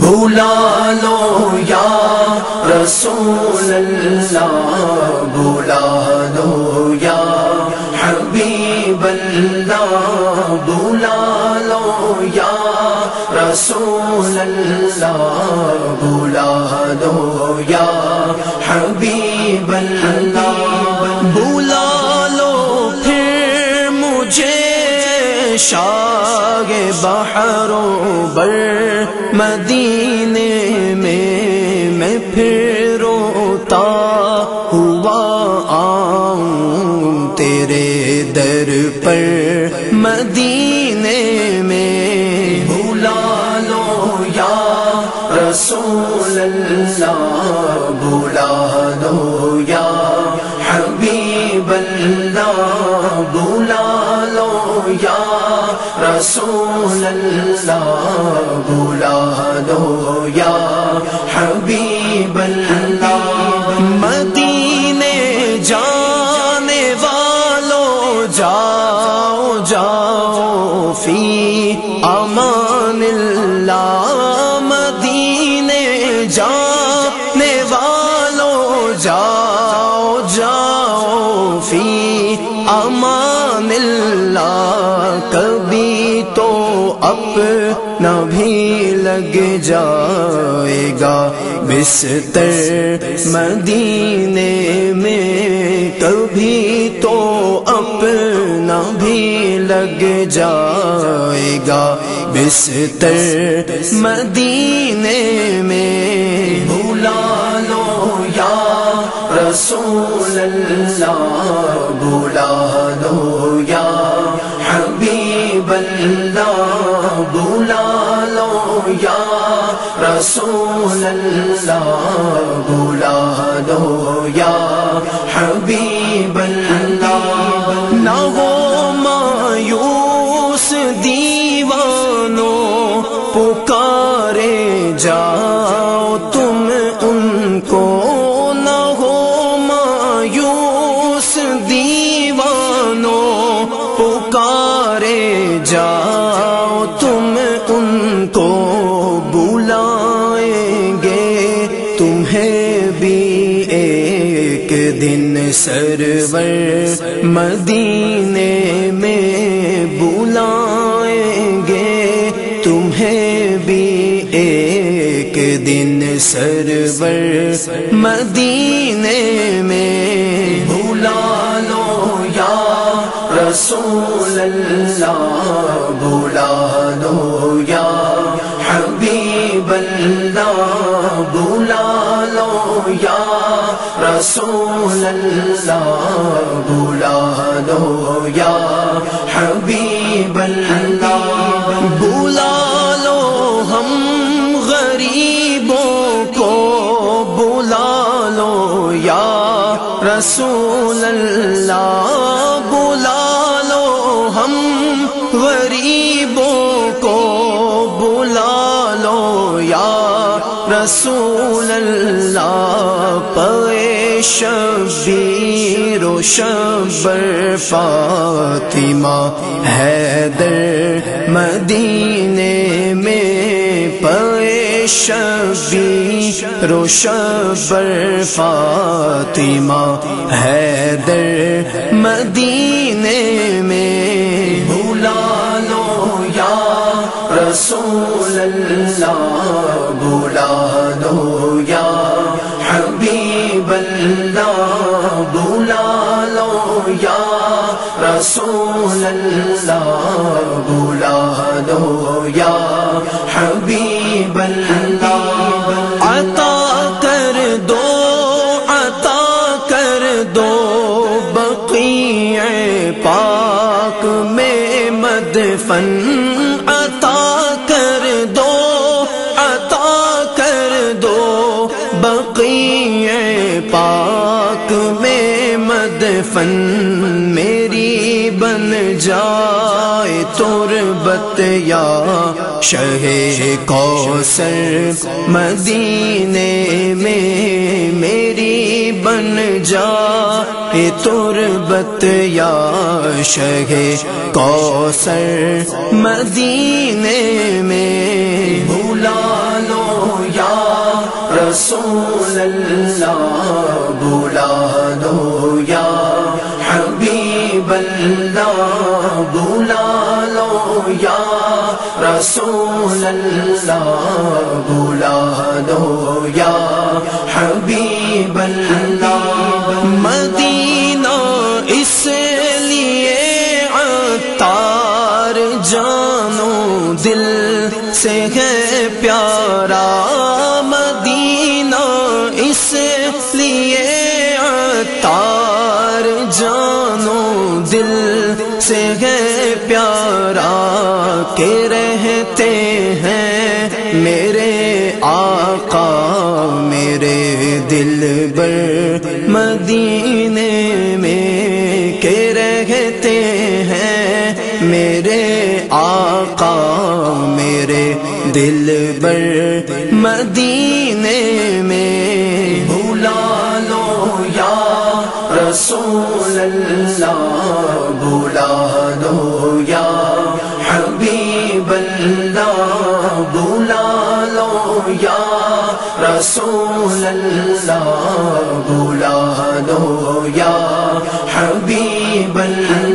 بھولا لو یا رسول اللہ، بھولا لو یا حبیب اللہ، بھولا لو یا رسول اللہ، بھولا لو یا حبیب اللہ۔ بھولا لو پھر مجھے شاگ بہروں بر مدینے میں میں پھر روتا ہوا آؤں تیرے در پر مدینے رسول اللہ بھولا لو یا حبیب اللہ۔ مدینے جانے والو، جاؤ جاؤ فی امان اللہ۔ مدینے جانے اپنا بھی لگ جائے گا بستر مدینے میں، کبھی تو اپنا بھی لگ جائے گا بستر مدینے میں۔ بھولا لو یا رسول اللہ، بھولا لو رسول اللہ بلا دو یا حبیب اللہ نہ ہو مایوس دیوانوں پکارے جا سرور مدینے میں بلائیں گے۔ تمہیں بھی ایک دن سرور مدینے میں بھولا لو یا رسول اللہ۔ رسول اللہ بھولا لو یا حبیب اللہ۔ بلا لو ہم غریبوں کو، بلا لو یا رسول اللہ۔ بلا لو ہم غریبوں کو، بلا لو یا رسول اللہ۔ پے شبیر و شبر فاطمہ حیدر مدینے میں پے شبیر و شبر فاطمہ حیدر مدینے میں بھولا لو یا رسول اللہ، بھولا حبیب اللہ بھولا لو یا رسول اللہ بھولا لو یا حبیب مدفن میری بن جائے تربت یا شہ کوثر مدینے میں میری بن جائے تربت یا شہ کوثر مدینے میں بھولا لو یا رسول اللہ بلا رسول اللہ، بلا دو یا حبیب اللہ۔ مدینہ اس لیے عطار جانو، دل سے ہے پیارا۔ مدینہ اس لیے عطار جانو، دل سے ہے پیارا۔ کہ دل بر مدینے میں کہ رہتے ہیں میرے آقا، میرے دل بر مدینے میں بلا لو یا رسول اللہ بلا دو رسول اللہ بلا دو یا حبیب اللہ